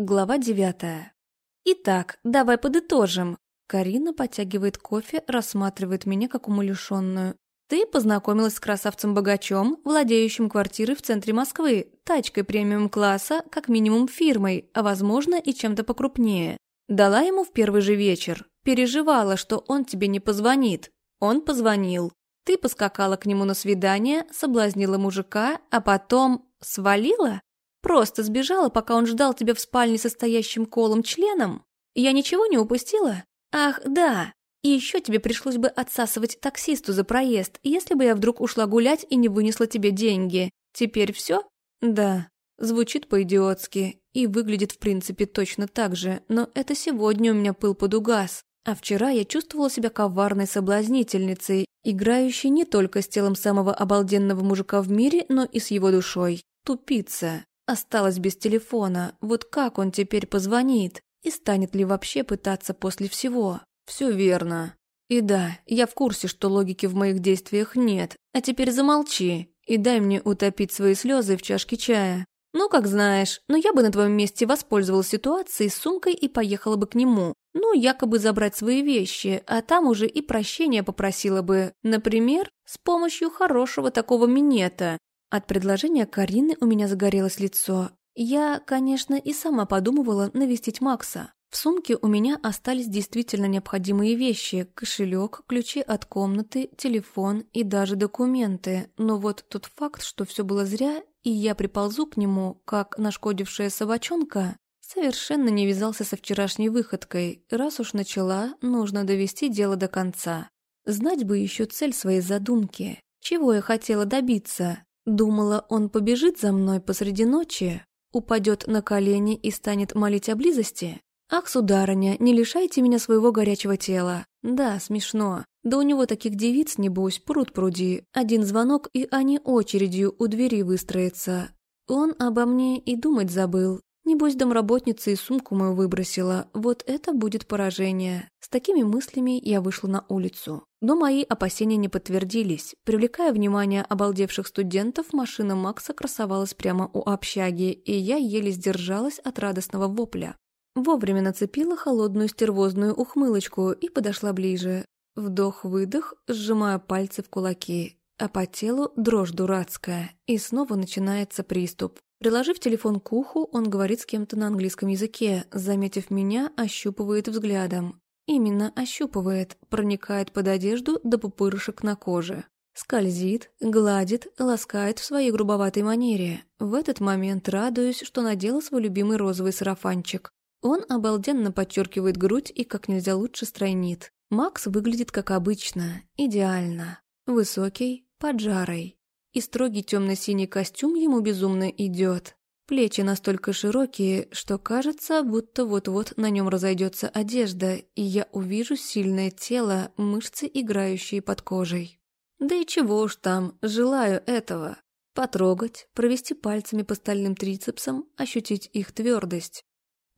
Глава девятая. Итак, давай подытожим. Карина подтягивает кофе, рассматривает меня как умалишенную. Ты познакомилась с красавцем-богачом, владеющим квартирой в центре Москвы, тачкой премиум-класса, как минимум фирмой, а возможно и чем-то покрупнее. Дала ему в первый же вечер. Переживала, что он тебе не позвонит. Он позвонил. Ты поскакала к нему на свидание, соблазнила мужика, а потом свалила? Просто сбежала, пока он ждал тебя в спальне состоящим колом членом? Я ничего не упустила? Ах, да. И еще тебе пришлось бы отсасывать таксисту за проезд, если бы я вдруг ушла гулять и не вынесла тебе деньги. Теперь все? Да. Звучит по-идиотски и выглядит в принципе точно так же, но это сегодня у меня пыл подугас. А вчера я чувствовала себя коварной соблазнительницей, играющей не только с телом самого обалденного мужика в мире, но и с его душой. Тупица. Осталась без телефона, вот как он теперь позвонит? И станет ли вообще пытаться после всего? Все верно. И да, я в курсе, что логики в моих действиях нет. А теперь замолчи и дай мне утопить свои слезы в чашке чая. Ну, как знаешь, но я бы на твоем месте воспользовалась ситуацией с сумкой и поехала бы к нему. Ну, якобы забрать свои вещи, а там уже и прощения попросила бы. Например, с помощью хорошего такого минета, от предложения Карины у меня загорелось лицо. Я, конечно, и сама подумывала навестить Макса. В сумке у меня остались действительно необходимые вещи – кошелек, ключи от комнаты, телефон и даже документы. Но вот тот факт, что все было зря, и я приползу к нему, как нашкодившая собачонка, совершенно не вязался со вчерашней выходкой. Раз уж начала, нужно довести дело до конца. Знать бы еще цель своей задумки. Чего я хотела добиться? Думала, он побежит за мной посреди ночи, упадет на колени и станет молить о близости? Ах, сударыня, не лишайте меня своего горячего тела. Да, смешно. Да у него таких девиц, небось, пруд пруди. Один звонок, и они очередью у двери выстроятся. Он обо мне и думать забыл. Небось, домработница и сумку мою выбросила. Вот это будет поражение. С такими мыслями я вышла на улицу. Но мои опасения не подтвердились. Привлекая внимание обалдевших студентов, машина Макса красовалась прямо у общаги, и я еле сдержалась от радостного вопля. Вовремя нацепила холодную стервозную ухмылочку и подошла ближе. Вдох-выдох, сжимая пальцы в кулаки, а по телу дрожь дурацкая, и снова начинается приступ. Приложив телефон к уху, он говорит с кем-то на английском языке, заметив меня, ощупывает взглядом. Именно ощупывает, проникает под одежду до пупырышек на коже. Скользит, гладит, ласкает в своей грубоватой манере. В этот момент радуюсь, что надела свой любимый розовый сарафанчик. Он обалденно подчеркивает грудь и как нельзя лучше стройнит. Макс выглядит как обычно, идеально. Высокий, поджарый и строгий темно-синий костюм ему безумно идет. Плечи настолько широкие, что кажется, будто вот-вот на нем разойдется одежда, и я увижу сильное тело, мышцы, играющие под кожей. Да и чего уж там, желаю этого. Потрогать, провести пальцами по стальным трицепсам, ощутить их твердость.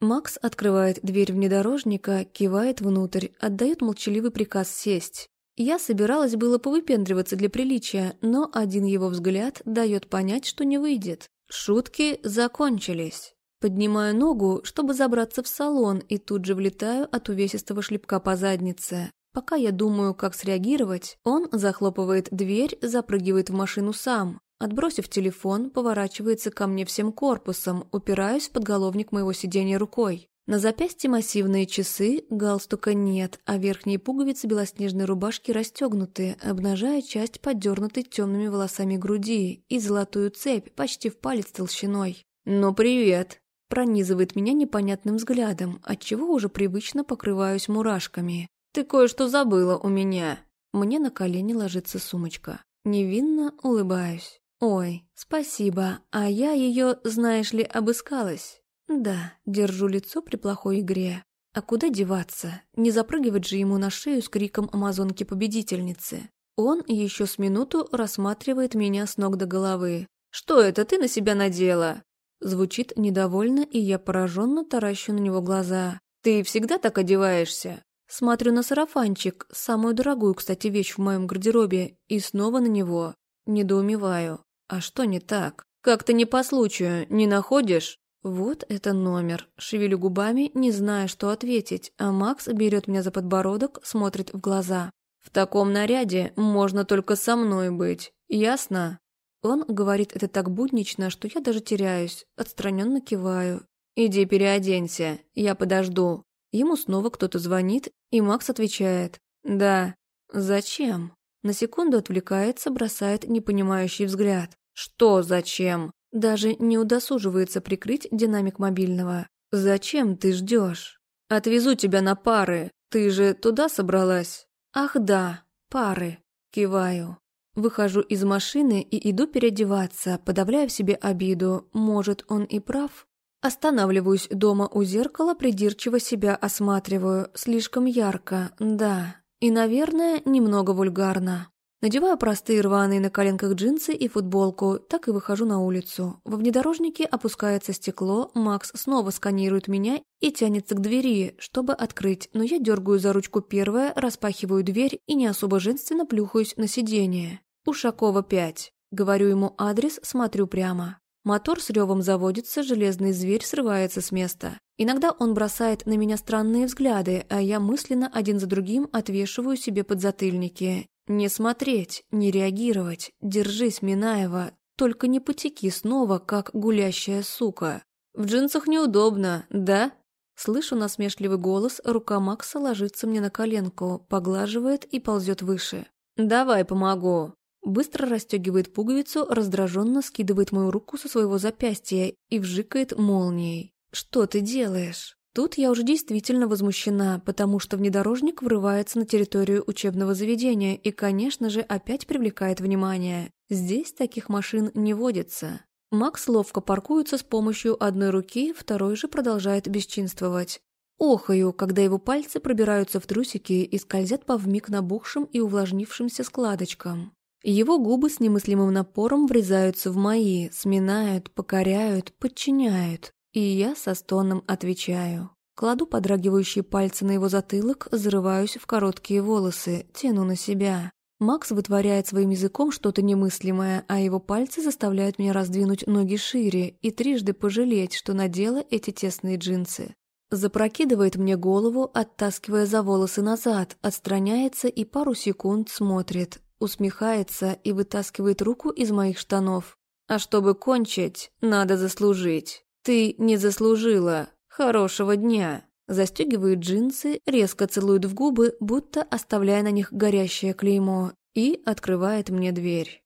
Макс открывает дверь внедорожника, кивает внутрь, отдает молчаливый приказ сесть. Я собиралась было повыпендриваться для приличия, но один его взгляд дает понять, что не выйдет. Шутки закончились. Поднимаю ногу, чтобы забраться в салон, и тут же влетаю от увесистого шлепка по заднице. Пока я думаю, как среагировать, он захлопывает дверь, запрыгивает в машину сам. Отбросив телефон, поворачивается ко мне всем корпусом, упираюсь в подголовник моего сиденья рукой. На запястье массивные часы, галстука нет, а верхние пуговицы белоснежной рубашки расстегнуты, обнажая часть поддернутой темными волосами груди и золотую цепь почти в палец толщиной. «Ну, привет!» Пронизывает меня непонятным взглядом, отчего уже привычно покрываюсь мурашками. «Ты кое-что забыла у меня!» Мне на колени ложится сумочка. Невинно улыбаюсь. «Ой, спасибо, а я ее, знаешь ли, обыскалась». Да, держу лицо при плохой игре. А куда деваться? Не запрыгивать же ему на шею с криком амазонки-победительницы. Он еще с минуту рассматривает меня с ног до головы. «Что это ты на себя надела?» Звучит недовольно, и я пораженно таращу на него глаза. «Ты всегда так одеваешься?» Смотрю на сарафанчик, самую дорогую, кстати, вещь в моем гардеробе, и снова на него. Недоумеваю. А что не так? Как-то не по случаю, не находишь? Вот это номер. Шевелю губами, не зная, что ответить, а Макс берет меня за подбородок, смотрит в глаза. «В таком наряде можно только со мной быть, ясно?» Он говорит это так буднично, что я даже теряюсь, отстраненно киваю. «Иди переоденься, я подожду». Ему снова кто-то звонит, и Макс отвечает. «Да». «Зачем?» На секунду отвлекается, бросает непонимающий взгляд. «Что зачем?» Даже не удосуживается прикрыть динамик мобильного. «Зачем ты ждешь?» «Отвезу тебя на пары. Ты же туда собралась?» «Ах да, пары». Киваю. Выхожу из машины и иду переодеваться, подавляя в себе обиду. Может, он и прав? Останавливаюсь дома у зеркала, придирчиво себя осматриваю. Слишком ярко, да. И, наверное, немного вульгарно. Надеваю простые рваные на коленках джинсы и футболку, так и выхожу на улицу. Во внедорожнике опускается стекло, Макс снова сканирует меня и тянется к двери, чтобы открыть, но я дергаю за ручку первая, распахиваю дверь и не особо женственно плюхаюсь на сиденье. Ушакова 5. Говорю ему адрес, смотрю прямо. Мотор с ревом заводится, железный зверь срывается с места. Иногда он бросает на меня странные взгляды, а я мысленно один за другим отвешиваю себе подзатыльники. Не смотреть, не реагировать, держись, Минаева, только не потеки снова, как гулящая сука. В джинсах неудобно, да? Слышу насмешливый голос, рука Макса ложится мне на коленку, поглаживает и ползет выше. «Давай помогу». Быстро расстегивает пуговицу, раздраженно скидывает мою руку со своего запястья и вжикает молнией. «Что ты делаешь?» Тут я уже действительно возмущена, потому что внедорожник врывается на территорию учебного заведения и, конечно же, опять привлекает внимание. Здесь таких машин не водится. Макс ловко паркуется с помощью одной руки, второй же продолжает бесчинствовать. Охаю, когда его пальцы пробираются в трусики и скользят по вмиг набухшим и увлажнившимся складочкам. Его губы с немыслимым напором врезаются в мои, сминают, покоряют, подчиняют. И я со стоном отвечаю. Кладу подрагивающие пальцы на его затылок, зарываюсь в короткие волосы, тяну на себя. Макс вытворяет своим языком что-то немыслимое, а его пальцы заставляют меня раздвинуть ноги шире и трижды пожалеть, что надела эти тесные джинсы. Запрокидывает мне голову, оттаскивая за волосы назад, отстраняется и пару секунд смотрит, усмехается и вытаскивает руку из моих штанов. А чтобы кончить, надо заслужить. «Ты не заслужила. Хорошего дня!» Застегивает джинсы, резко целует в губы, будто оставляя на них горящее клеймо, и открывает мне дверь.